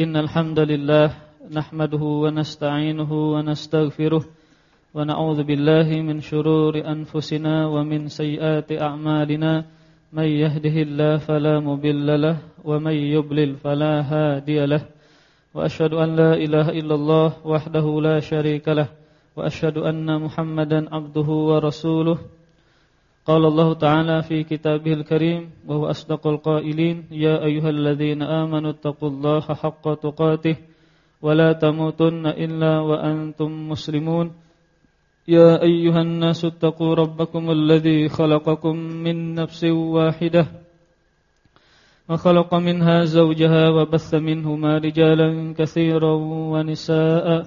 إن الحمد لله نحمده ونستعينه ونستغفره ونعوذ بالله من شرور أنفسنا ومن سيئات أعمالنا من يهده الله فلا مبل له ومن يبلل فلا هادي له وأشهد أن لا إله إلا الله وحده لا شريك له وأشهد أن محمدا عبده ورسوله قال الله تعالى في كتابه الكريم وهو أصدق القائلين يا أيها الذين آمنوا اتقوا الله حق تقاته ولا تموتن إلا وأنتم مسلمون. يا أيها الناس اتقوا ربكم الذي خلقكم من نفس واحدة وخلق منها زوجها وبث منهما رجالا كثيرا ونساء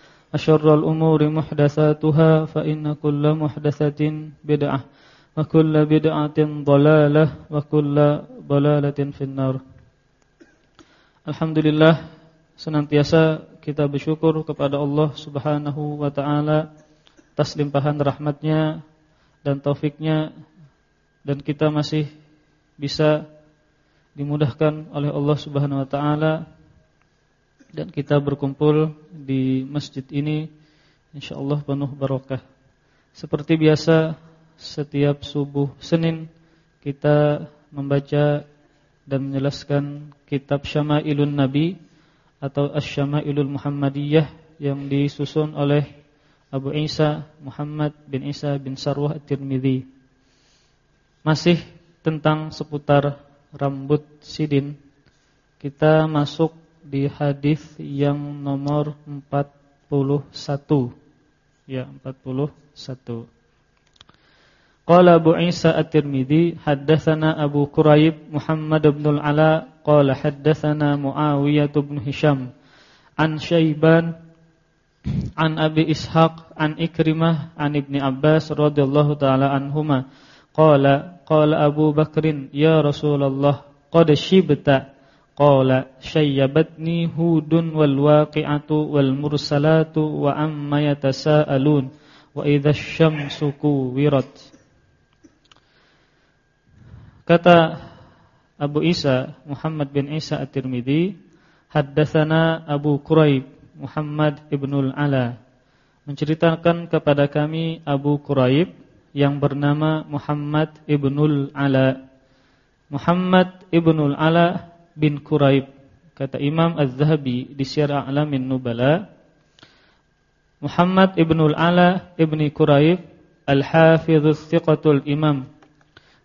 أشر الأمور محدثاتها فإن كل محدثة بدعة وكل بدعة ضلالة وكل ضلالة في النار Alhamdulillah senantiasa kita bersyukur kepada Allah Subhanahu wa taala atas limpahan rahmatnya dan taufiknya dan kita masih bisa dimudahkan oleh Allah Subhanahu wa taala dan kita berkumpul di masjid ini insyaallah penuh barokah. Seperti biasa setiap subuh Senin kita membaca dan menjelaskan kitab Syama'ilun Nabi atau Asy-Syama'ilul Muhammadiyah yang disusun oleh Abu Isa Muhammad bin Isa bin Sarwah At-Tirmidzi. Masih tentang seputar rambut sidin. Kita masuk di hadis yang nomor 41. Ya, 41. Qala Abu Isa At-Tirmidzi haddatsana Abu Quraib Muhammad bin Al-Ala qala haddatsana Muawiyah bin Hisham an Syaiban an Abi Ishaq an Ikrimah an Ibni Abbas radhiyallahu taala anhuma qala qala Abu Bakrin ya Rasulullah qad shibta Qala syayyabatni hudun wal waqi'atu wal mursalatu wa amma yatasaalun wa idza syamsu kuwirat. Kata Abu Isa Muhammad bin Isa At-Tirmidzi haddatsana Abu Quraib Muhammad ibnul Ala. Menceritakan kepada kami Abu Quraib yang bernama Muhammad ibnul Ala. Muhammad ibnul Ala bin Quraib. Kata Imam Az-Zahabi di Syiar A'lamin Nubala Muhammad ibnul Ala ibni Quraib Al-Hafidhus Thiqatul Imam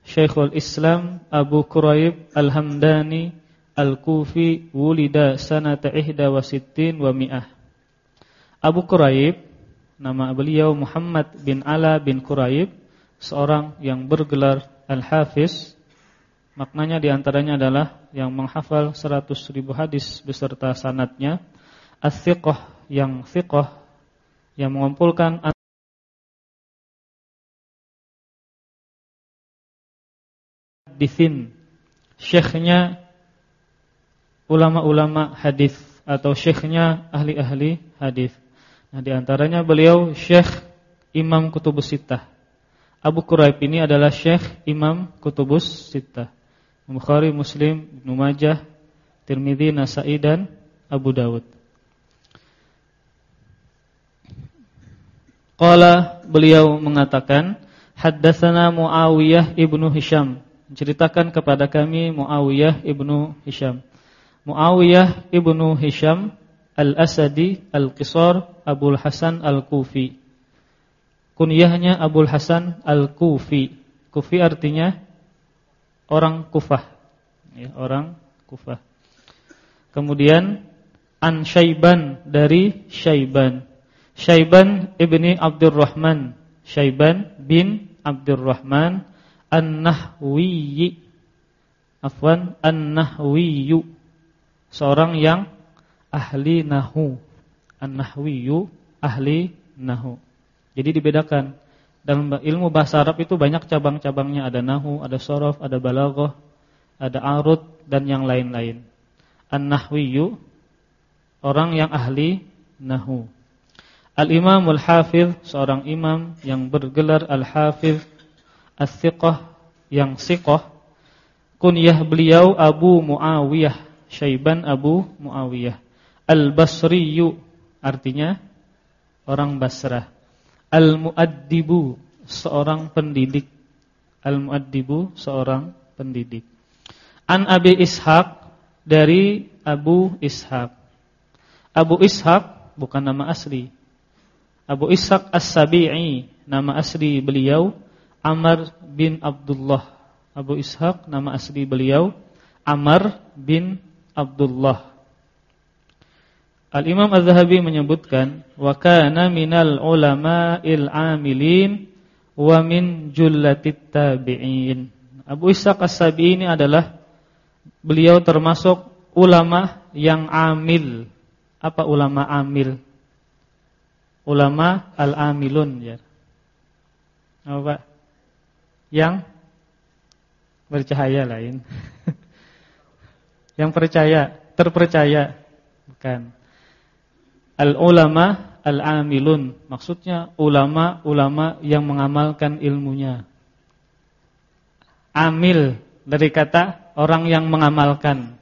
Syekhul Islam Abu Quraib Al-Hamdani Al-Kufi wulida sanata ihda wa sittin wa mi'ah. Abu Quraib nama beliau Muhammad bin Ala bin Quraib seorang yang bergelar Al-Hafiz Maknanya di antaranya adalah yang menghafal 100 ribu hadis beserta sanatnya, as-siqah yang siqah yang mengumpulkan hadisin syekhnya ulama-ulama hadis atau syekhnya ahli-ahli hadis. Nah, di antaranya beliau Syekh Imam Kutubus Sittah. Abu Quraib ini adalah Syekh Imam Kutubus Sittah. Bukhari, Muslim, Ibnu Majah, Tirmidzi, Nasa'i dan Abu Dawud. Qala beliau mengatakan, haddatsana Muawiyah ibnu Hisham, menceritakan kepada kami Muawiyah ibnu Hisham. Muawiyah ibnu Hisham Al-Asadi Al-Qisar Abul Hasan Al-Kufi. Kunyahnya Abul Hasan Al-Kufi. Kufi artinya orang Kufah. Ya, orang Kufah. Kemudian An Syaiban dari Syaiban. Syaiban ibni Abdurrahman. Syaiban bin Abdurrahman An-Nahwiyi. Afwan An-Nahwiyu. Seorang yang ahli nahu. An-nahwiyu ahli nahu. Jadi dibedakan. Dalam ilmu bahasa Arab itu banyak cabang-cabangnya, ada nahu, ada sorof, ada balaghah, ada arut dan yang lain-lain. An-nahwiyu orang yang ahli nahu. Al-Imamul Hafiz seorang imam yang bergelar Al-Hafiz As-Siqah yang siqah kunyah beliau Abu Muawiyah Syaiban Abu Muawiyah Al-Basriyu artinya orang Basrah Al-Muaddibu seorang pendidik. Al-Muaddibu seorang pendidik. An Abi Ishaq dari Abu Ishaq. Abu Ishaq bukan nama asli. Abu Ishaq As-Sabi'i nama asli beliau. Amr bin Abdullah. Abu Ishaq nama asli beliau. Amr bin Abdullah. Al-Imam Az-Zahabi menyebutkan wa kana minal ulama'il 'amilin wa min jullatit tabi'in. Abu Ishaq As-Sabi'i ini adalah beliau termasuk ulama yang amil. Apa ulama amil? ulama al-amilun ya. Apa Pak? Yang bercahaya lain. yang percaya, terpercaya. Bukan. Al-ulama al-amilun. Maksudnya ulama-ulama yang mengamalkan ilmunya. Amil dari kata orang yang mengamalkan.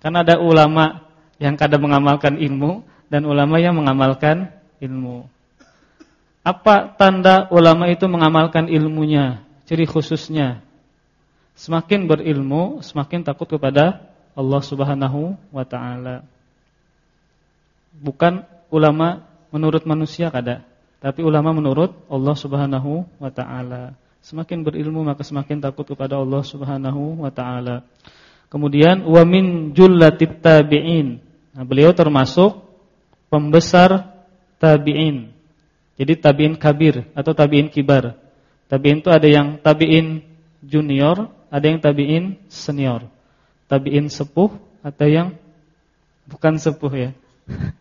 Karena ada ulama yang kadang mengamalkan ilmu dan ulama yang mengamalkan ilmu. Apa tanda ulama itu mengamalkan ilmunya? Ciri khususnya semakin berilmu, semakin takut kepada Allah Subhanahu wa taala. Bukan ulama menurut manusia kada, tapi ulama menurut Allah Subhanahu wa taala. Semakin berilmu maka semakin takut kepada Allah Subhanahu wa taala. Kemudian wa min jullatit tabi'in. Nah, beliau termasuk pembesar tabi'in. Jadi tabi'in kabir atau tabi'in kibar. Tabi'in itu ada yang tabi'in junior, ada yang tabi'in senior. Tabi'in sepuh atau yang bukan sepuh ya.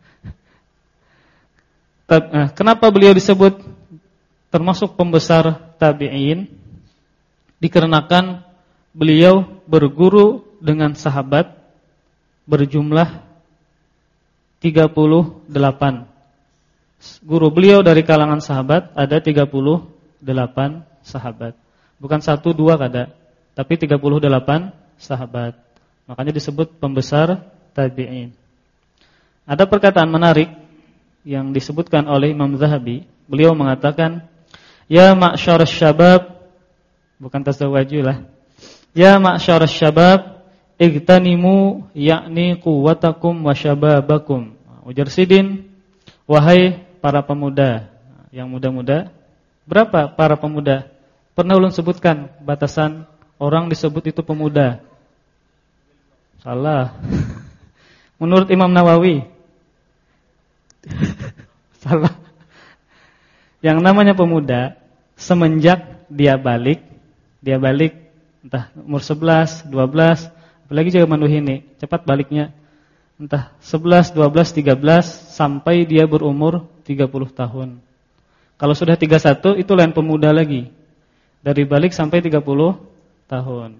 Nah, kenapa beliau disebut termasuk pembesar tabi'in? Dikarenakan beliau berguru dengan sahabat berjumlah 38 guru beliau dari kalangan sahabat ada 38 sahabat. Bukan satu dua kada, tapi 38 sahabat. Makanya disebut pembesar tabi'in. Ada perkataan menarik yang disebutkan oleh Imam Zahabi. Beliau mengatakan, "Ya ma'syar syabab" bukan tazawwaju lah. "Ya ma'syar syabab, igtanimu yakni quwwatakum wa syababakum." Ujar Sidin, "Wahai para pemuda yang muda-muda. Berapa para pemuda? Pernah ulun sebutkan batasan orang disebut itu pemuda. Salah. Menurut Imam Nawawi. Salah. Yang namanya pemuda semenjak dia balik, dia balik entah umur 11, 12, apalagi zaman ini, cepat baliknya entah 11, 12, 13 sampai dia berumur 30 tahun. Kalau sudah 31 itu lain pemuda lagi. Dari balik sampai 30 tahun.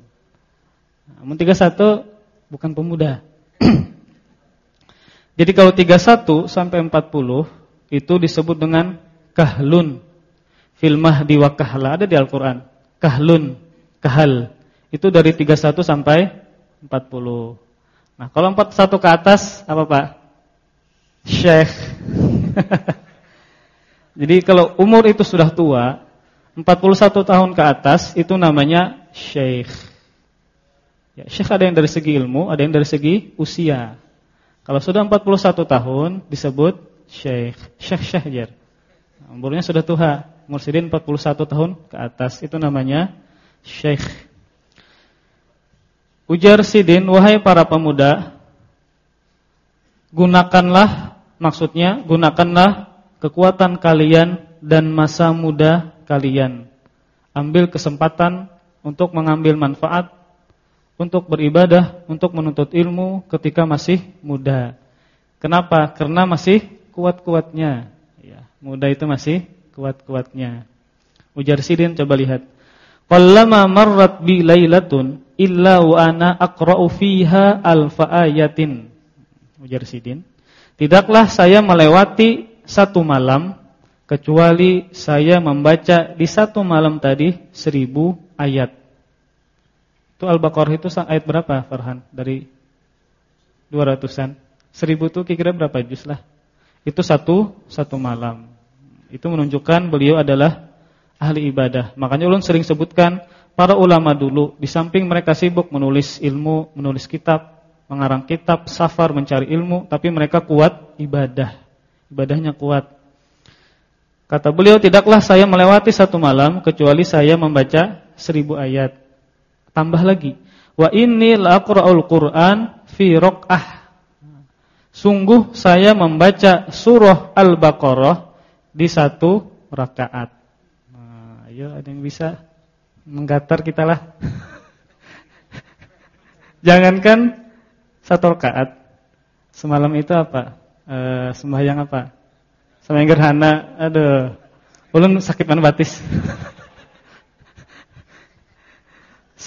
Namun 31 bukan pemuda. Jadi kalau 31 sampai 40 itu disebut dengan kahlun. Filmah di wakahla ada di Al-Qur'an. Kahlun, kahal. Itu dari 31 sampai 40. Nah, kalau 41 ke atas apa Pak? Syekh. Jadi kalau umur itu sudah tua, 41 tahun ke atas itu namanya syekh. Ya, syekh ada yang dari segi ilmu, ada yang dari segi usia. Kalau sudah 41 tahun disebut syekh, syekh syahjar. Umurnya sudah tua, umur sidin 41 tahun ke atas itu namanya syekh. Ujar Sidin, wahai para pemuda, gunakanlah, maksudnya gunakanlah kekuatan kalian dan masa muda kalian. Ambil kesempatan untuk mengambil manfaat, untuk beribadah, untuk menuntut ilmu ketika masih muda. Kenapa? Karena masih kuat-kuatnya. Ya, muda itu masih kuat-kuatnya. Ujar Sidin coba lihat. Qallama marrat bi lailatun illa wa ana aqra'u fiha alfa ayatin. Ujar Sidin. Tidaklah saya melewati satu malam kecuali saya membaca di satu malam tadi seribu ayat. Itu Al-Baqarah itu ayat berapa Farhan? Dari 200-an. Seribu itu kira-kira berapa juz lah? Itu satu satu malam. Itu menunjukkan beliau adalah ahli ibadah. Makanya ulun sering sebutkan para ulama dulu di samping mereka sibuk menulis ilmu, menulis kitab, mengarang kitab, safar mencari ilmu, tapi mereka kuat ibadah. Ibadahnya kuat. Kata beliau, tidaklah saya melewati satu malam kecuali saya membaca seribu ayat. Tambah lagi, wa inni laqra'ul Qur'an fi raq'ah. Sungguh saya membaca surah Al-Baqarah di satu rakaat. Nah, ayo ada yang bisa menggatar kita lah. Jangankan satu rakaat. Semalam itu apa? E, sembahyang apa? Sembahyang gerhana. Aduh. Ulun sakit mana batis.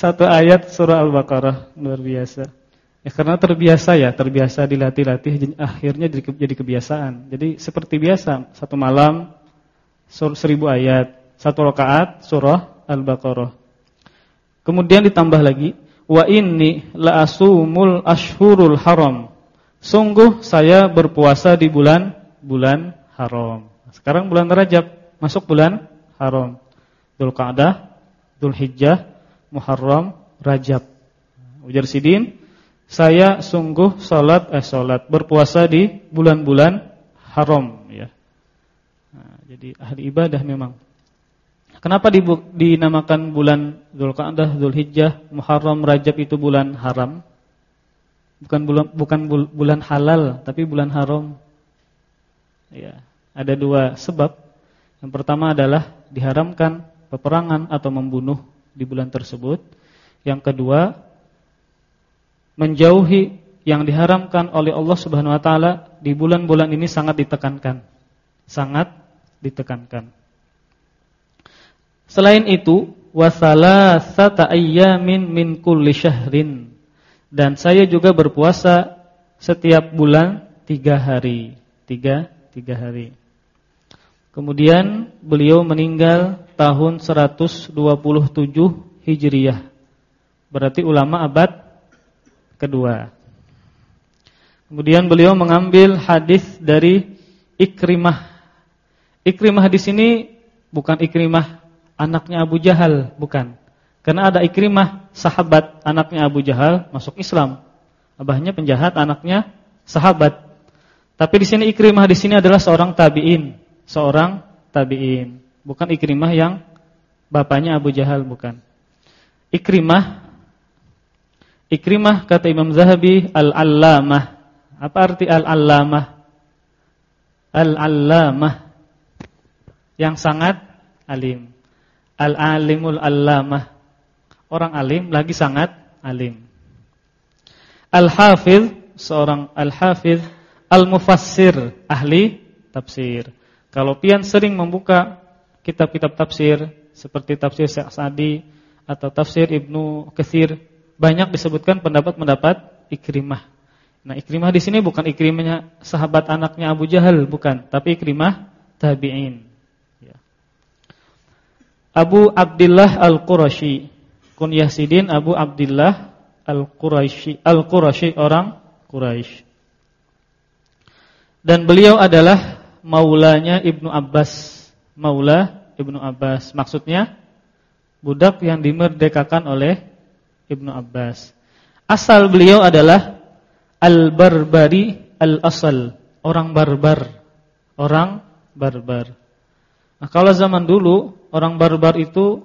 Satu ayat surah Al-Baqarah luar biasa. Ya karena terbiasa ya, terbiasa dilatih-latih akhirnya jadi, kebiasaan. Jadi seperti biasa, satu malam sur, seribu ayat, satu rakaat surah Al-Baqarah. Kemudian ditambah lagi, wa inni la asumul ashhurul haram. Sungguh saya berpuasa di bulan bulan haram. Sekarang bulan Rajab, masuk bulan haram. Dzulqa'dah, Dzulhijjah, Muharram, Rajab. Ujar Sidin, saya sungguh salat eh salat berpuasa di bulan-bulan haram ya. Nah, jadi ahli ibadah memang. Kenapa dinamakan bulan Dzulqa'dah, Dzulhijjah, Muharram, Rajab itu bulan haram? Bukan bulan bukan bulan halal, tapi bulan haram. Ya, ada dua sebab. Yang pertama adalah diharamkan peperangan atau membunuh di bulan tersebut. Yang kedua, menjauhi yang diharamkan oleh Allah Subhanahu wa taala di bulan-bulan ini sangat ditekankan. Sangat ditekankan. Selain itu, wasalasata ayyamin min kulli syahrin. Dan saya juga berpuasa setiap bulan tiga hari. Tiga, tiga hari. Kemudian beliau meninggal tahun 127 Hijriyah. Berarti ulama abad kedua. Kemudian beliau mengambil hadis dari Ikrimah. Ikrimah di sini bukan Ikrimah anaknya Abu Jahal, bukan. Karena ada Ikrimah sahabat anaknya Abu Jahal masuk Islam. Abahnya penjahat, anaknya sahabat. Tapi di sini Ikrimah di sini adalah seorang tabi'in seorang tabi'in. Bukan Ikrimah yang bapaknya Abu Jahal bukan. Ikrimah Ikrimah kata Imam Zahabi al-allamah. Apa arti al-allamah? Al-allamah yang sangat alim. Al-alimul allamah. Orang alim lagi sangat alim. Al-hafiz seorang al-hafiz al-mufassir ahli tafsir. Kalau pian sering membuka kitab-kitab tafsir seperti tafsir Syekh atau tafsir Ibnu Katsir, banyak disebutkan pendapat-pendapat Ikrimah. Nah, Ikrimah di sini bukan Ikrimahnya sahabat anaknya Abu Jahal, bukan, tapi Ikrimah tabi'in. Ya. Abu Abdullah Al-Qurashi, kunyah Sidin Abu Abdullah Al-Qurashi, Al-Qurashi orang Quraisy. Dan beliau adalah maulanya Ibnu Abbas. Maula Ibnu Abbas. Maksudnya budak yang dimerdekakan oleh Ibnu Abbas. Asal beliau adalah Al-Barbari Al-Asal, orang barbar. Orang barbar. Nah, kalau zaman dulu orang barbar itu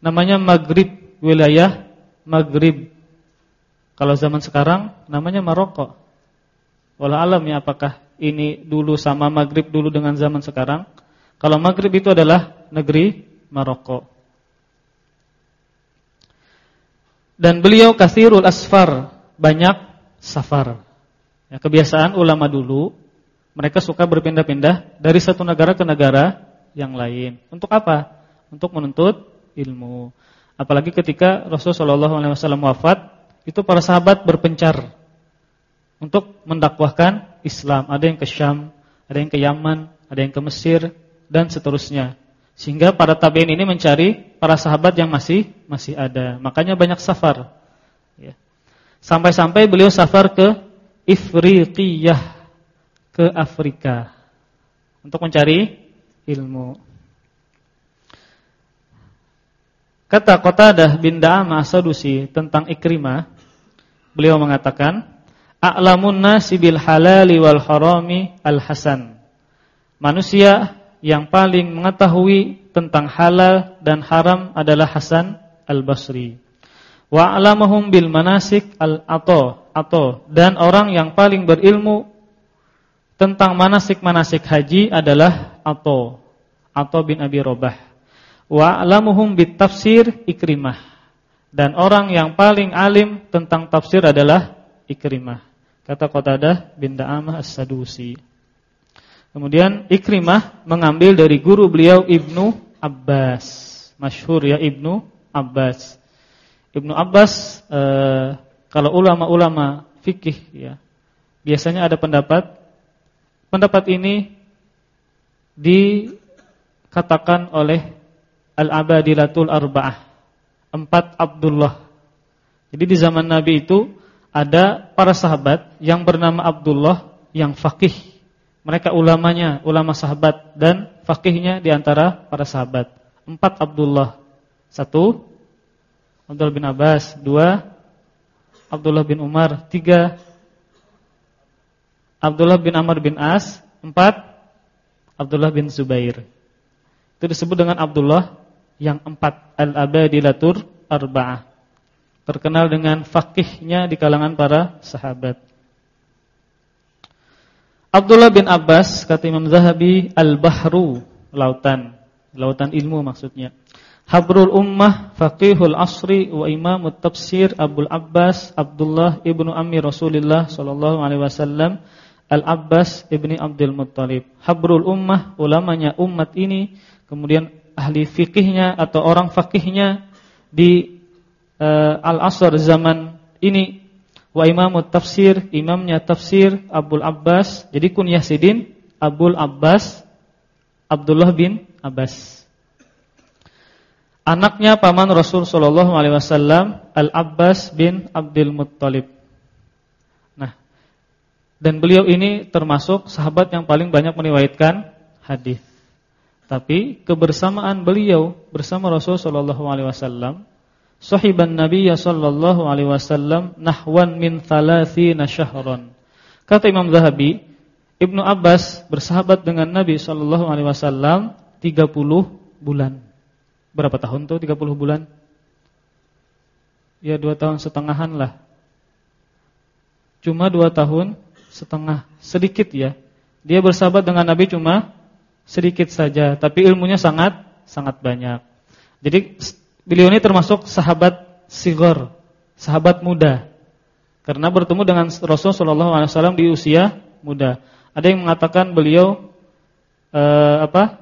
namanya Maghrib, wilayah Maghrib. Kalau zaman sekarang namanya Maroko. Walau alam ya apakah ini dulu sama Maghrib dulu dengan zaman sekarang. Kalau Maghrib itu adalah negeri Maroko. Dan beliau kasirul asfar, banyak safar. Ya, kebiasaan ulama dulu mereka suka berpindah-pindah dari satu negara ke negara yang lain. Untuk apa? Untuk menuntut ilmu. Apalagi ketika Rasulullah SAW wafat, itu para sahabat berpencar untuk mendakwahkan Islam. Ada yang ke Syam, ada yang ke Yaman, ada yang ke Mesir dan seterusnya. Sehingga para tabi'in ini mencari para sahabat yang masih masih ada. Makanya banyak safar. Ya. Sampai-sampai beliau safar ke Ifriqiyah ke Afrika untuk mencari ilmu. Kata Qatadah bin Da'amah Sadusi tentang Ikrimah, beliau mengatakan, "A'lamun nasi bil halali wal harami al-hasan." Manusia yang paling mengetahui tentang halal dan haram adalah Hasan al-Basri. Wa a'lamuhum bil manasik al-ato atau dan orang yang paling berilmu tentang manasik-manasik haji adalah Ato Ato bin Abi Robah. Wa a'lamuhum bit tafsir Ikrimah. Dan orang yang paling alim tentang tafsir adalah Ikrimah. Kata Qatadah bin Da'amah As-Sadusi. Kemudian Ikrimah mengambil dari guru beliau Ibnu Abbas. Masyhur ya Ibnu Abbas. Ibnu Abbas eh, kalau ulama-ulama fikih ya, biasanya ada pendapat pendapat ini dikatakan oleh Al-Abadilatul Arba'ah, empat Abdullah. Jadi di zaman Nabi itu ada para sahabat yang bernama Abdullah yang fakih mereka ulamanya, ulama sahabat dan fakihnya di antara para sahabat. Empat Abdullah. Satu Abdullah bin Abbas, dua Abdullah bin Umar, tiga Abdullah bin Amr bin As, empat Abdullah bin Zubair. Itu disebut dengan Abdullah yang empat al-abadilatur arba'ah. Terkenal dengan fakihnya di kalangan para sahabat. Abdullah bin Abbas kata Imam Zahabi al-bahru lautan. Lautan ilmu maksudnya. Habrul ummah faqihul asri wa imamut tafsir Abdul Abbas Abdullah ibnu ammi Rasulullah sallallahu alaihi wasallam Al-Abbas ibni Abdul Muttalib. Habrul ummah ulamanya umat ini kemudian ahli fikihnya atau orang fakihnya di uh, al-asr zaman ini wa imamut tafsir, imamnya tafsir Abdul Abbas. Jadi kunyah Sidin Abdul Abbas Abdullah bin Abbas. Anaknya paman Rasul sallallahu alaihi wasallam Al-Abbas bin Abdul Muttalib. Nah, dan beliau ini termasuk sahabat yang paling banyak meriwayatkan hadis. Tapi kebersamaan beliau bersama Rasul sallallahu alaihi wasallam sahiban Nabi sallallahu alaihi wasallam nahwan min thalathina syahran. Kata Imam Zahabi, Ibnu Abbas bersahabat dengan Nabi sallallahu alaihi wasallam 30 bulan. Berapa tahun tuh 30 bulan? Ya dua tahun setengahan lah. Cuma dua tahun setengah, sedikit ya. Dia bersahabat dengan Nabi cuma sedikit saja, tapi ilmunya sangat sangat banyak. Jadi Beliau ini termasuk sahabat sigor, sahabat muda. Karena bertemu dengan Rasulullah SAW di usia muda. Ada yang mengatakan beliau eh, apa?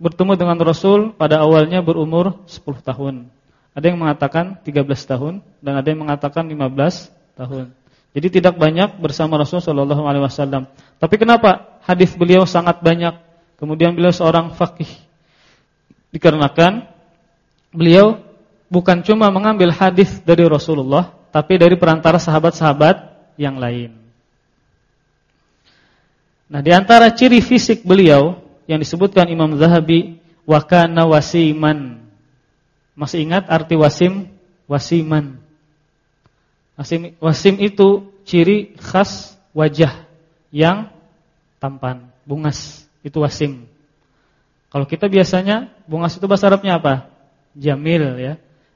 Bertemu dengan Rasul pada awalnya berumur 10 tahun. Ada yang mengatakan 13 tahun dan ada yang mengatakan 15 tahun. Jadi tidak banyak bersama Rasulullah SAW. Tapi kenapa hadis beliau sangat banyak? Kemudian beliau seorang fakih. Dikarenakan beliau bukan cuma mengambil hadis dari Rasulullah, tapi dari perantara sahabat-sahabat yang lain. Nah, di antara ciri fisik beliau yang disebutkan Imam Zahabi wakana wasiman. Masih ingat arti wasim? Wasiman. Wasim, wasim itu ciri khas wajah yang tampan, bungas. Itu wasim. Kalau kita biasanya bungas itu bahasa Arabnya apa? Jamil ya.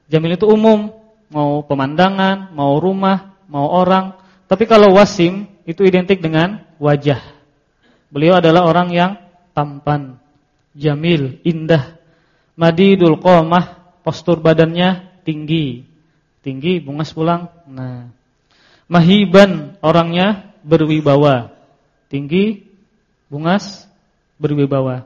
Jamil itu umum, mau pemandangan, mau rumah, mau orang. Tapi kalau wasim itu identik dengan wajah. Beliau adalah orang yang tampan, jamil, indah. Madidul qomah, postur badannya tinggi. Tinggi, bungas pulang. Nah. Mahiban orangnya berwibawa. Tinggi, bungas, berwibawa.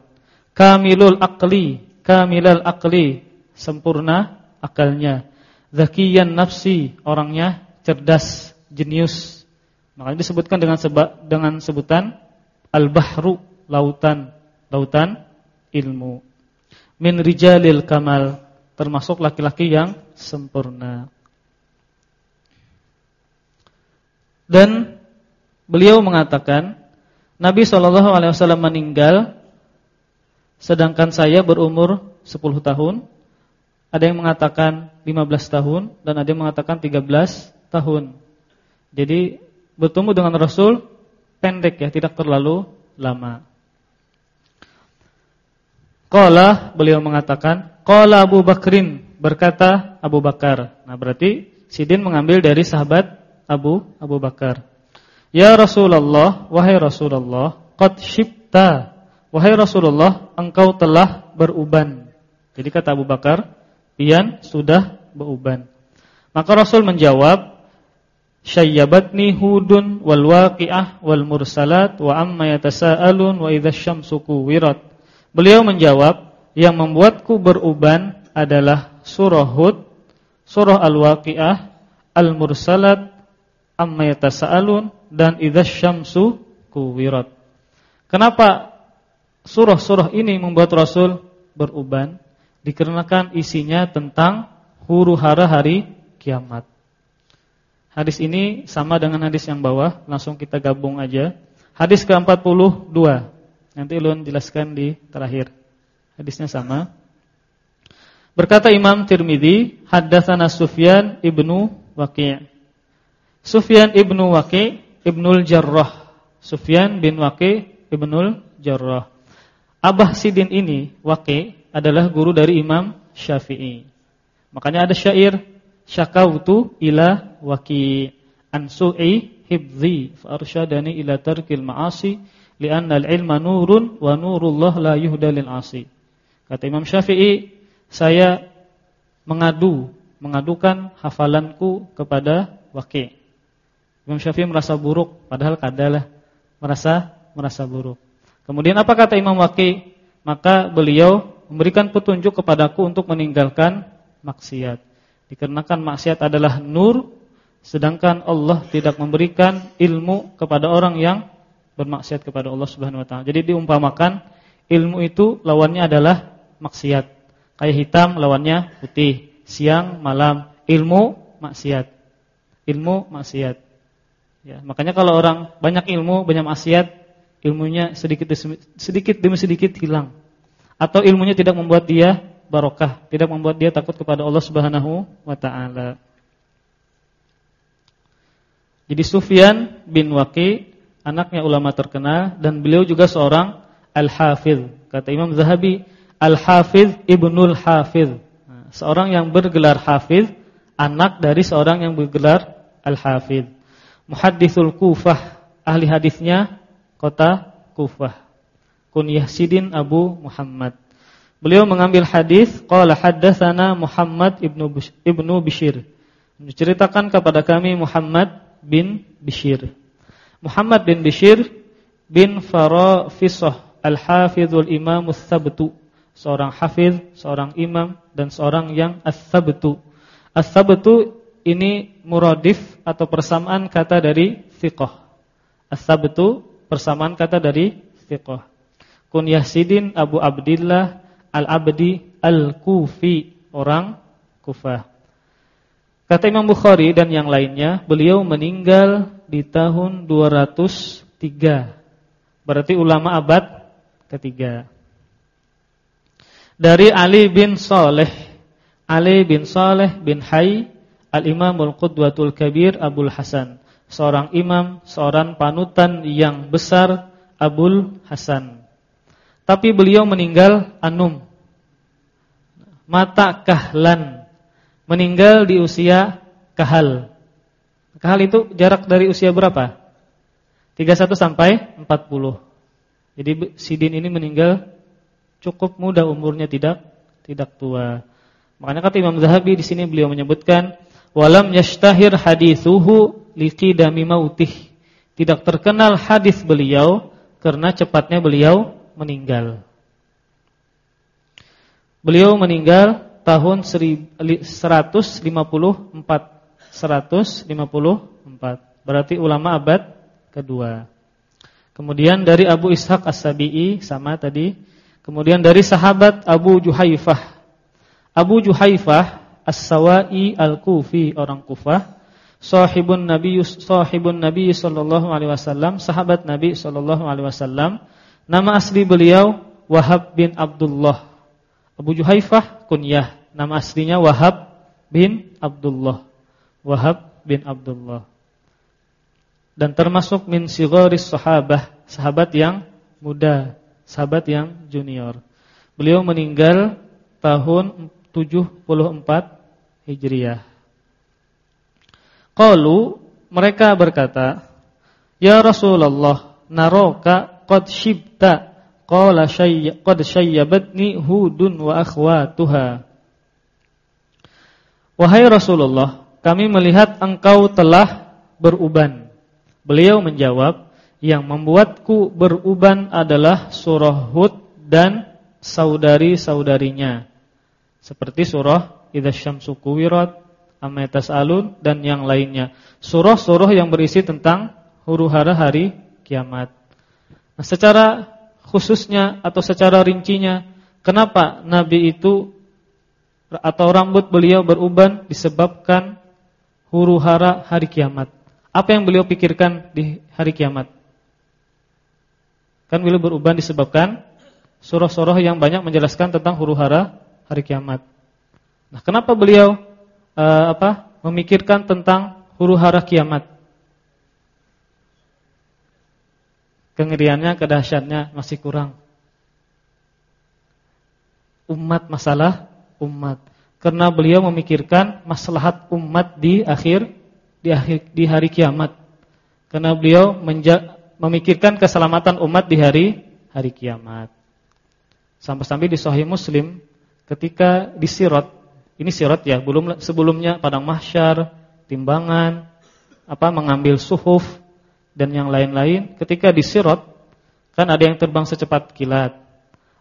Kamilul akli, kamilal akli, sempurna akalnya. Zakiyan nafsi, orangnya cerdas, jenius. Makanya disebutkan dengan seba, dengan sebutan al-bahru, lautan, lautan ilmu. Min rijalil kamal, termasuk laki-laki yang sempurna. Dan beliau mengatakan Nabi wasallam meninggal sedangkan saya berumur 10 tahun. Ada yang mengatakan 15 tahun dan ada yang mengatakan 13 tahun. Jadi bertemu dengan Rasul pendek ya, tidak terlalu lama. Qala beliau mengatakan, qala Abu Bakrin berkata Abu Bakar. Nah, berarti Sidin mengambil dari sahabat Abu Abu Bakar. Ya Rasulullah, wahai Rasulullah, qad syibta. Wahai Rasulullah, engkau telah beruban. Jadi kata Abu Bakar, pian sudah beruban. Maka Rasul menjawab, syayyabatni hudun wal waqi'ah wal mursalat wa amma yatasaalun wa idza syamsu kuwirat. Beliau menjawab, yang membuatku beruban adalah surah Hud, surah Al-Waqi'ah, Al-Mursalat, amma yatasaalun dan idza syamsu kuwirat. Kenapa surah-surah ini membuat Rasul beruban? Dikarenakan isinya tentang huru-hara hari kiamat. Hadis ini sama dengan hadis yang bawah, langsung kita gabung aja. Hadis ke-42. Nanti ulun jelaskan di terakhir. Hadisnya sama. Berkata Imam Tirmidzi, haddatsana Sufyan ibnu Waqi'. Sufyan ibnu Waqi' ibnul Jarrah. Sufyan bin Waqi' ibnul Jarrah. Abah Sidin ini Waqi' adalah guru dari Imam Syafi'i. Makanya ada syair syakautu ila Waqi' an su'i hibzi fa arsyadani ila tarkil ma'asi li'anna al-ilma nurun wa nurullah la yuhda lil 'asi. Kata Imam Syafi'i, saya mengadu, mengadukan hafalanku kepada Waqi'. Imam Syafi'i merasa buruk padahal kadalah merasa merasa buruk. Kemudian apa kata Imam Waqi? Maka beliau memberikan petunjuk kepadaku untuk meninggalkan maksiat. Dikarenakan maksiat adalah nur sedangkan Allah tidak memberikan ilmu kepada orang yang bermaksiat kepada Allah Subhanahu wa taala. Jadi diumpamakan ilmu itu lawannya adalah maksiat. Kayak hitam lawannya putih, siang malam ilmu maksiat. Ilmu maksiat. Ya, makanya kalau orang banyak ilmu, banyak maksiat, ilmunya sedikit sedikit demi sedikit hilang. Atau ilmunya tidak membuat dia barokah, tidak membuat dia takut kepada Allah Subhanahu wa taala. Jadi Sufyan bin Waqi anaknya ulama terkenal dan beliau juga seorang al-hafiz. Kata Imam Zahabi, al-hafiz ibnul hafiz. Nah, seorang yang bergelar hafiz, anak dari seorang yang bergelar al-hafiz muhaddithul Kufah, ahli hadisnya kota Kufah. Kunyah Sidin Abu Muhammad. Beliau mengambil hadis qala haddatsana Muhammad ibnu ibnu Bishir. Menceritakan kepada kami Muhammad bin Bishir. Muhammad bin Bishir bin Farafisah al-Hafizul Imam Ats-Sabtu, seorang hafiz, seorang imam dan seorang yang as-sabtu. As-sabtu ini muradif atau persamaan kata dari thiqah. As-sabtu persamaan kata dari thiqah. Kunyah Sidin Abu Abdillah Al-Abdi Al-Kufi, orang Kufah. Kata Imam Bukhari dan yang lainnya, beliau meninggal di tahun 203. Berarti ulama abad ketiga. Dari Ali bin Saleh, Ali bin Saleh bin Hay Al-Imamul Qudwatul Kabir Abul Hasan, seorang imam, seorang panutan yang besar Abul Hasan. Tapi beliau meninggal anum. Mata kahlan. Meninggal di usia kahal. Kahal itu jarak dari usia berapa? 31 sampai 40. Jadi Sidin ini meninggal cukup muda umurnya tidak tidak tua. Makanya kata Imam Zahabi di sini beliau menyebutkan walam yashtahir hadithuhu liqidami mautih. Tidak terkenal hadis beliau karena cepatnya beliau meninggal. Beliau meninggal tahun 154. 154. Berarti ulama abad kedua. Kemudian dari Abu Ishaq As-Sabi'i sama tadi. Kemudian dari sahabat Abu Juhaifah. Abu Juhaifah As-Sawai Al-Kufi orang Kufah sahibun Nabi sahibun Nabi sallallahu alaihi wasallam, sahabat Nabi sallallahu alaihi wasallam. Nama asli beliau Wahab bin Abdullah. Abu Juhaifah kunyah, nama aslinya Wahab bin Abdullah. Wahab bin Abdullah. Dan termasuk min sigharis sahabah, sahabat yang muda, sahabat yang junior. Beliau meninggal tahun 74 Hijriah. Qalu mereka berkata, "Ya Rasulullah, naroka qad shibta." Qala syayya qad syayyabatni Hudun wa akhwatuha. Wahai Rasulullah, kami melihat engkau telah beruban. Beliau menjawab, yang membuatku beruban adalah surah Hud dan saudari-saudarinya. Seperti surah Idza syamsu kuwirat, Ametas Alun dan yang lainnya. Surah-surah yang berisi tentang huru-hara hari kiamat. Nah, secara khususnya atau secara rincinya, kenapa Nabi itu atau rambut beliau beruban disebabkan huru-hara hari kiamat? Apa yang beliau pikirkan di hari kiamat? Kan beliau beruban disebabkan surah-surah yang banyak menjelaskan tentang huru-hara hari kiamat. Nah, kenapa beliau uh, apa? memikirkan tentang huru-hara kiamat. Kengeriannya, kedahsyatnya masih kurang. Umat masalah umat. Karena beliau memikirkan maslahat umat di akhir di akhir di hari kiamat. Karena beliau menja, memikirkan keselamatan umat di hari hari kiamat. Sampai-sampai di Sahih Muslim ketika di Sirat ini sirat ya, belum sebelumnya padang mahsyar, timbangan, apa mengambil suhuf dan yang lain-lain. Ketika di sirat kan ada yang terbang secepat kilat,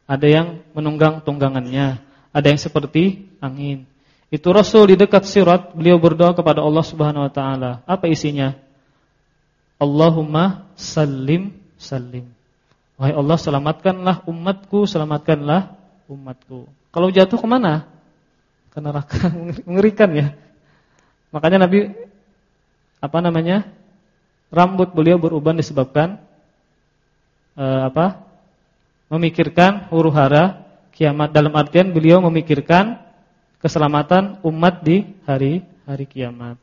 ada yang menunggang tunggangannya, ada yang seperti angin. Itu Rasul di dekat sirat, beliau berdoa kepada Allah Subhanahu wa taala. Apa isinya? Allahumma sallim sallim. Wahai Allah selamatkanlah umatku, selamatkanlah umatku. Kalau jatuh ke mana? ke neraka mengerikan ya. Makanya Nabi apa namanya? Rambut beliau beruban disebabkan uh, apa? Memikirkan huru-hara kiamat dalam artian beliau memikirkan keselamatan umat di hari hari kiamat.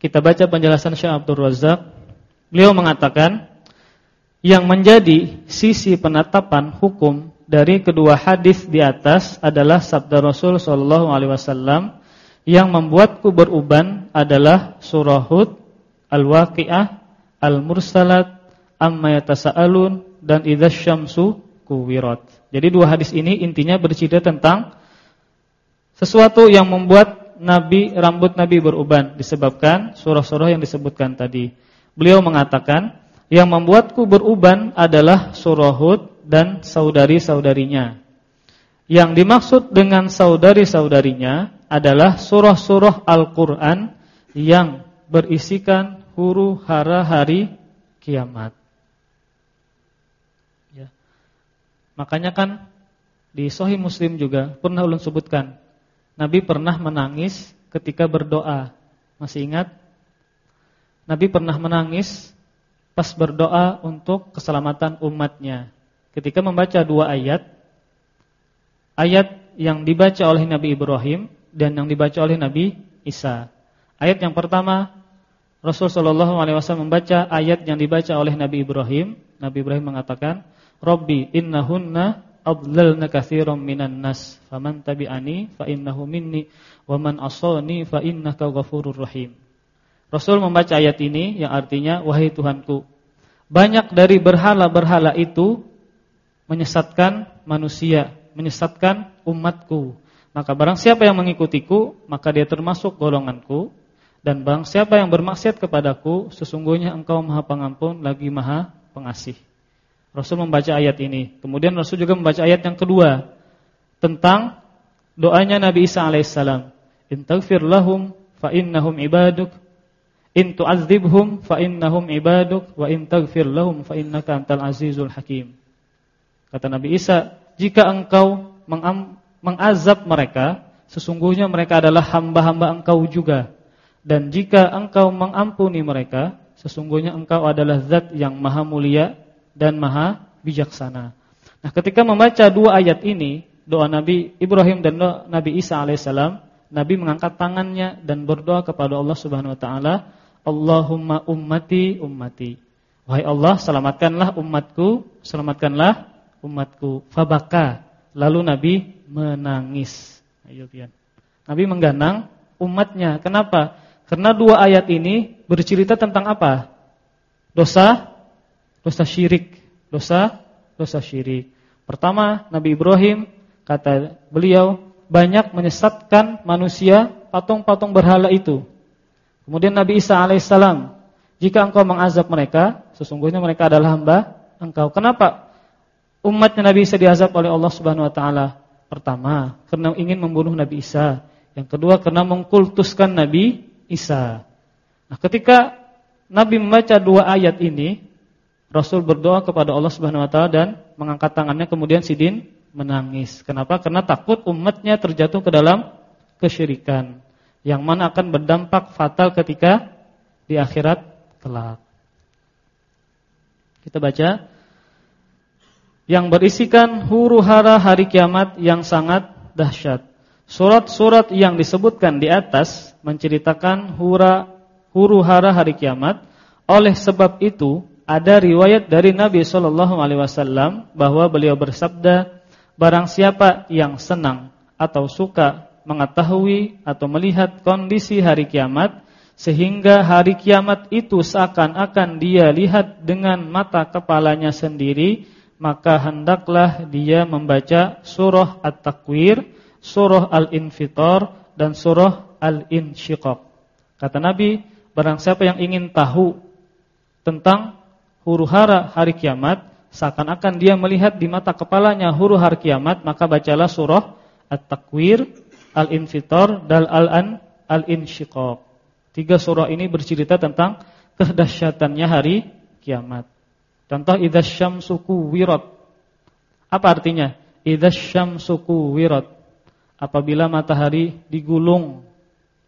Kita baca penjelasan Syekh Abdul Razak. Beliau mengatakan yang menjadi sisi penetapan hukum dari kedua hadis di atas adalah sabda Rasul sallallahu alaihi wasallam yang membuatku beruban adalah surah Hud, Al-Waqiah, Al-Mursalat, Amma yatasaalun dan Idza syamsu kuwirat. Jadi dua hadis ini intinya bercerita tentang sesuatu yang membuat Nabi rambut Nabi beruban disebabkan surah-surah yang disebutkan tadi. Beliau mengatakan, yang membuatku beruban adalah surah Hud, dan saudari-saudarinya. Yang dimaksud dengan saudari-saudarinya adalah surah-surah Al-Qur'an yang berisikan huru hara hari kiamat. Ya. Makanya kan di Sahih Muslim juga pernah ulun sebutkan Nabi pernah menangis ketika berdoa. Masih ingat? Nabi pernah menangis pas berdoa untuk keselamatan umatnya ketika membaca dua ayat ayat yang dibaca oleh Nabi Ibrahim dan yang dibaca oleh Nabi Isa. Ayat yang pertama Rasul sallallahu alaihi wasallam membaca ayat yang dibaca oleh Nabi Ibrahim. Nabi Ibrahim mengatakan, "Rabbi innahunna adlalna katsiran minan nas, faman tabi'ani fa innahu minni wa man asani fa innaka ghafurur rahim." Rasul membaca ayat ini yang artinya, "Wahai Tuhanku, banyak dari berhala-berhala itu menyesatkan manusia, menyesatkan umatku. Maka barang siapa yang mengikutiku, maka dia termasuk golonganku. Dan bang siapa yang bermaksiat kepadaku, sesungguhnya engkau maha pengampun lagi maha pengasih. Rasul membaca ayat ini. Kemudian Rasul juga membaca ayat yang kedua tentang doanya Nabi Isa alaihissalam. In taghfir lahum fa innahum ibaduk In tu'adzibhum fa innahum ibaduk wa in lahum fa innaka antal azizul hakim. Kata Nabi Isa, jika engkau mengazab mereka, sesungguhnya mereka adalah hamba-hamba engkau juga. Dan jika engkau mengampuni mereka, sesungguhnya engkau adalah zat yang maha mulia dan maha bijaksana. Nah, ketika membaca dua ayat ini, doa Nabi Ibrahim dan doa Nabi Isa alaihissalam, Nabi mengangkat tangannya dan berdoa kepada Allah Subhanahu wa taala, Allahumma ummati ummati. Wahai Allah, selamatkanlah umatku, selamatkanlah umatku. Fabaka. Lalu Nabi menangis. Ayo pian. Nabi mengganang umatnya. Kenapa? Karena dua ayat ini bercerita tentang apa? Dosa, dosa syirik, dosa, dosa syirik. Pertama, Nabi Ibrahim kata beliau banyak menyesatkan manusia patung-patung berhala itu. Kemudian Nabi Isa alaihissalam, jika engkau mengazab mereka, sesungguhnya mereka adalah hamba engkau. Kenapa umatnya Nabi Isa diazab oleh Allah Subhanahu wa taala? Pertama, karena ingin membunuh Nabi Isa. Yang kedua, karena mengkultuskan Nabi Isa. Nah, ketika Nabi membaca dua ayat ini, Rasul berdoa kepada Allah Subhanahu wa taala dan mengangkat tangannya kemudian Sidin menangis. Kenapa? Karena takut umatnya terjatuh ke dalam kesyirikan yang mana akan berdampak fatal ketika di akhirat kelak. Kita baca yang berisikan huru-hara hari kiamat yang sangat dahsyat. Surat-surat yang disebutkan di atas menceritakan hura huru-hara hari kiamat. Oleh sebab itu, ada riwayat dari Nabi sallallahu alaihi wasallam bahwa beliau bersabda, barang siapa yang senang atau suka mengetahui atau melihat kondisi hari kiamat sehingga hari kiamat itu seakan-akan dia lihat dengan mata kepalanya sendiri maka hendaklah dia membaca surah At-Takwir, surah Al-Infitar dan surah Al-Insyiqaq. Kata Nabi, barang siapa yang ingin tahu tentang huru-hara hari kiamat, seakan-akan dia melihat di mata kepalanya huru-hara kiamat, maka bacalah surah At-Takwir, Al-Infitar dan Al-An Al-Insyiqaq. Tiga surah ini bercerita tentang kedahsyatannya hari kiamat. Contoh idza syamsu kuwirat. Apa artinya? Idza syamsu kuwirat. Apabila matahari digulung.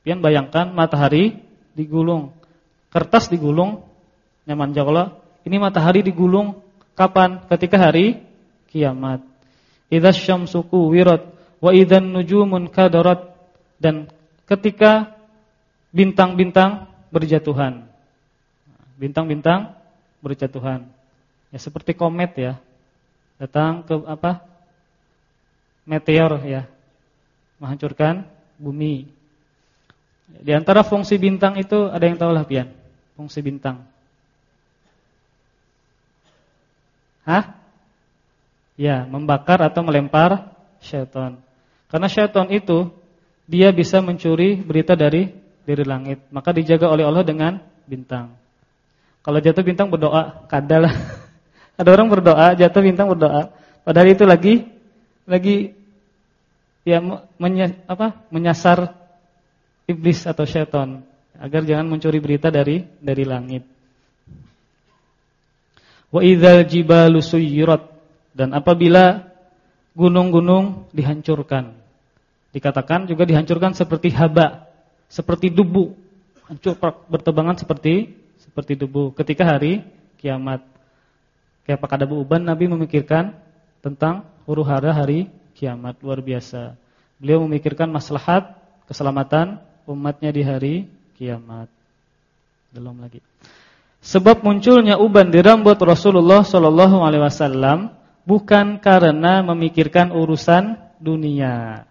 Pian bayangkan matahari digulung. Kertas digulung, nyaman jauh Ini matahari digulung kapan? Ketika hari kiamat. Idza syamsu kuwirat wa idzan nujumun kadarat dan ketika bintang-bintang berjatuhan. Bintang-bintang berjatuhan. Ya seperti komet ya. Datang ke apa? Meteor ya. Menghancurkan bumi. Di antara fungsi bintang itu ada yang tahu lah pian? Fungsi bintang. Hah? Ya, membakar atau melempar syaitan. Karena syaitan itu dia bisa mencuri berita dari dari langit, maka dijaga oleh Allah dengan bintang. Kalau jatuh bintang berdoa, kadalah. Ada orang berdoa, jatuh bintang berdoa. Padahal itu lagi lagi ya menya, apa? menyasar iblis atau syaitan agar jangan mencuri berita dari dari langit. Wa idzal jibalu suyirat dan apabila gunung-gunung dihancurkan Dikatakan juga dihancurkan seperti haba, seperti debu, hancur bertebangan seperti seperti debu ketika hari kiamat. Kayak Kadabu Uban Nabi memikirkan tentang huru-hara hari kiamat luar biasa. Beliau memikirkan maslahat keselamatan umatnya di hari kiamat. Belum lagi. Sebab munculnya uban di rambut Rasulullah Shallallahu alaihi wasallam bukan karena memikirkan urusan dunia.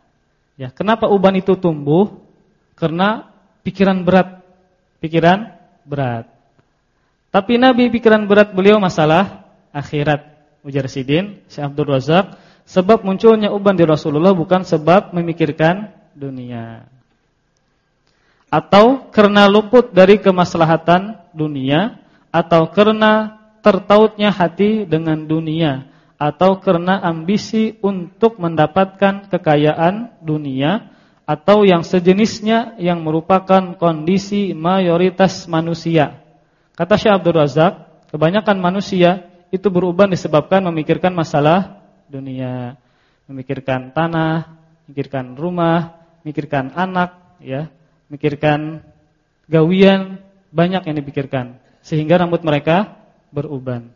Ya, kenapa uban itu tumbuh? Karena pikiran berat. Pikiran berat. Tapi Nabi pikiran berat beliau masalah akhirat. Ujar Sidin, Syekh Abdul Razak, sebab munculnya uban di Rasulullah bukan sebab memikirkan dunia. atau karena luput dari kemaslahatan dunia atau karena tertautnya hati dengan dunia atau karena ambisi untuk mendapatkan kekayaan dunia atau yang sejenisnya yang merupakan kondisi mayoritas manusia. Kata Syekh Abdul Razak, kebanyakan manusia itu berubah disebabkan memikirkan masalah dunia, memikirkan tanah, memikirkan rumah, memikirkan anak, ya, memikirkan gawian, banyak yang dipikirkan sehingga rambut mereka beruban.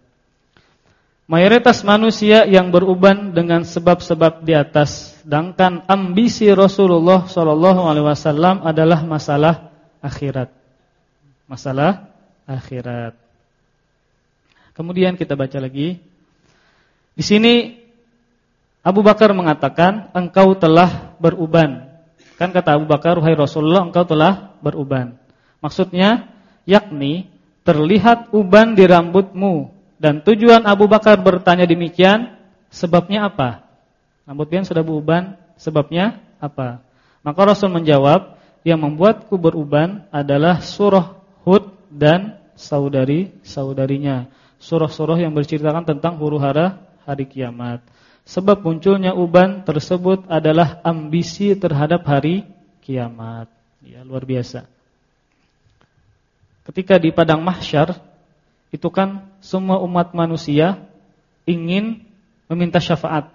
Mayoritas manusia yang beruban dengan sebab-sebab di atas, sedangkan ambisi Rasulullah Shallallahu Alaihi Wasallam adalah masalah akhirat, masalah akhirat. Kemudian kita baca lagi. Di sini Abu Bakar mengatakan, engkau telah beruban. Kan kata Abu Bakar, wahai Rasulullah, engkau telah beruban. Maksudnya, yakni terlihat uban di rambutmu dan tujuan Abu Bakar bertanya demikian, sebabnya apa? Rambut pian sudah beruban, sebabnya apa? Maka Rasul menjawab, yang membuatku beruban adalah surah Hud dan saudari-saudarinya. Surah-surah yang berceritakan tentang huru-hara hari kiamat. Sebab munculnya uban tersebut adalah ambisi terhadap hari kiamat. Ya, luar biasa. Ketika di padang mahsyar itu kan semua umat manusia ingin meminta syafaat.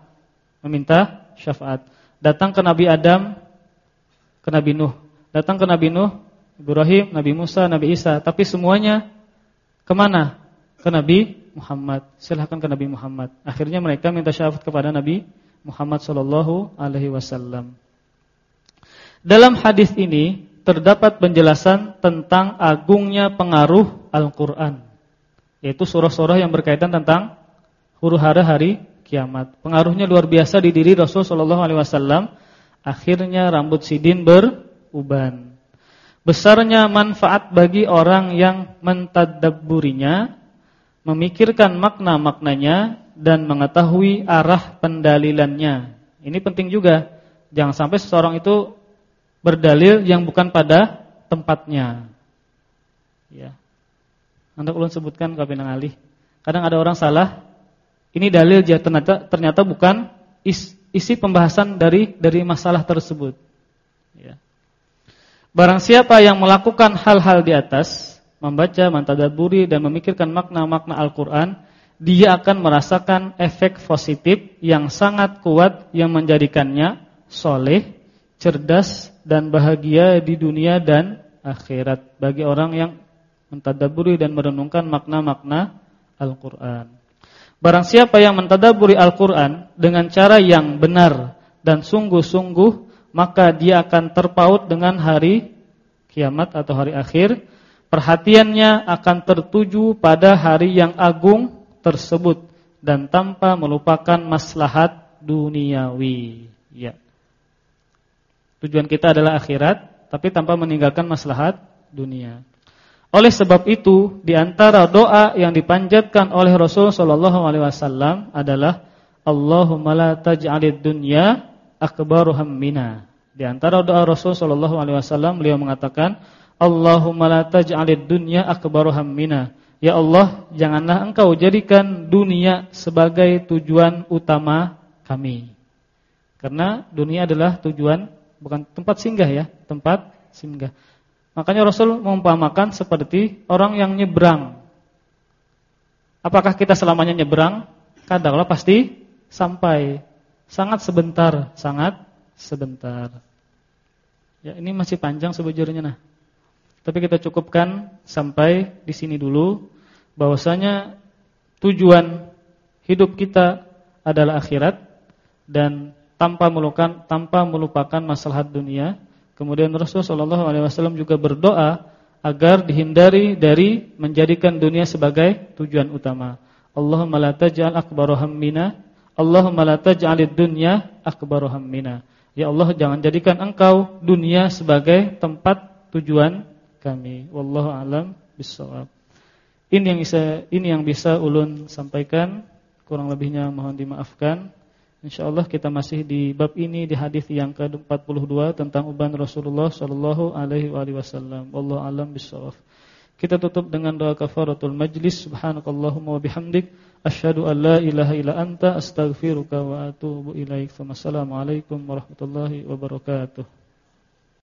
Meminta syafaat. Datang ke Nabi Adam, ke Nabi Nuh. Datang ke Nabi Nuh, Ibrahim, Nabi Musa, Nabi Isa. Tapi semuanya ke mana? Ke Nabi Muhammad. Silahkan ke Nabi Muhammad. Akhirnya mereka minta syafaat kepada Nabi Muhammad Sallallahu Alaihi Wasallam. Dalam hadis ini terdapat penjelasan tentang agungnya pengaruh Al-Quran yaitu surah-surah yang berkaitan tentang huru-hara hari kiamat. Pengaruhnya luar biasa di diri Rasul sallallahu alaihi wasallam. Akhirnya rambut sidin beruban. Besarnya manfaat bagi orang yang mentadabburinya, memikirkan makna-maknanya dan mengetahui arah pendalilannya. Ini penting juga. Jangan sampai seseorang itu berdalil yang bukan pada tempatnya. Ya. Anda ulun sebutkan ke Pinang Ali. Kadang ada orang salah, ini dalil dia ternyata ternyata bukan is, isi pembahasan dari dari masalah tersebut. Ya. Barang siapa yang melakukan hal-hal di atas, membaca, mentadaburi dan memikirkan makna-makna Al-Qur'an, dia akan merasakan efek positif yang sangat kuat yang menjadikannya soleh, cerdas dan bahagia di dunia dan akhirat bagi orang yang mentadaburi dan merenungkan makna-makna Al-Qur'an. Barang siapa yang mentadaburi Al-Qur'an dengan cara yang benar dan sungguh-sungguh, maka dia akan terpaut dengan hari kiamat atau hari akhir. Perhatiannya akan tertuju pada hari yang agung tersebut dan tanpa melupakan maslahat duniawi. Ya. Tujuan kita adalah akhirat, tapi tanpa meninggalkan maslahat dunia. Oleh sebab itu, di antara doa yang dipanjatkan oleh Rasul sallallahu alaihi wasallam adalah Allahumma la taj'alid dunya akbaru hammina. Di antara doa Rasul sallallahu alaihi wasallam beliau mengatakan, Allahumma la taj'alid dunya akbaru hammina. Ya Allah, janganlah Engkau jadikan dunia sebagai tujuan utama kami. Karena dunia adalah tujuan bukan tempat singgah ya, tempat singgah. Makanya Rasul mengumpamakan seperti orang yang nyebrang. Apakah kita selamanya nyebrang? Kadanglah pasti sampai. Sangat sebentar, sangat sebentar. Ya, ini masih panjang sebujurnya nah. Tapi kita cukupkan sampai di sini dulu bahwasanya tujuan hidup kita adalah akhirat dan tanpa melupakan tanpa melupakan masalah dunia Kemudian Rasulullah SAW juga berdoa agar dihindari dari menjadikan dunia sebagai tujuan utama. Allahumma la taj'al akbaru hammina, Allahumma la taj'alid dunya akbaru hammina. Ya Allah, jangan jadikan engkau dunia sebagai tempat tujuan kami. Wallahu alam bissawab. Ini yang bisa ini yang bisa ulun sampaikan, kurang lebihnya mohon dimaafkan. Insyaallah kita masih di bab ini di hadis yang ke-42 tentang uban Rasulullah sallallahu alaihi wasallam. Wallahu alam bisawab. Kita tutup dengan doa kafaratul majlis. Subhanakallahumma wa bihamdik asyhadu an la ilaha illa anta astaghfiruka wa atubu ilaik. Wassalamualaikum warahmatullahi wabarakatuh.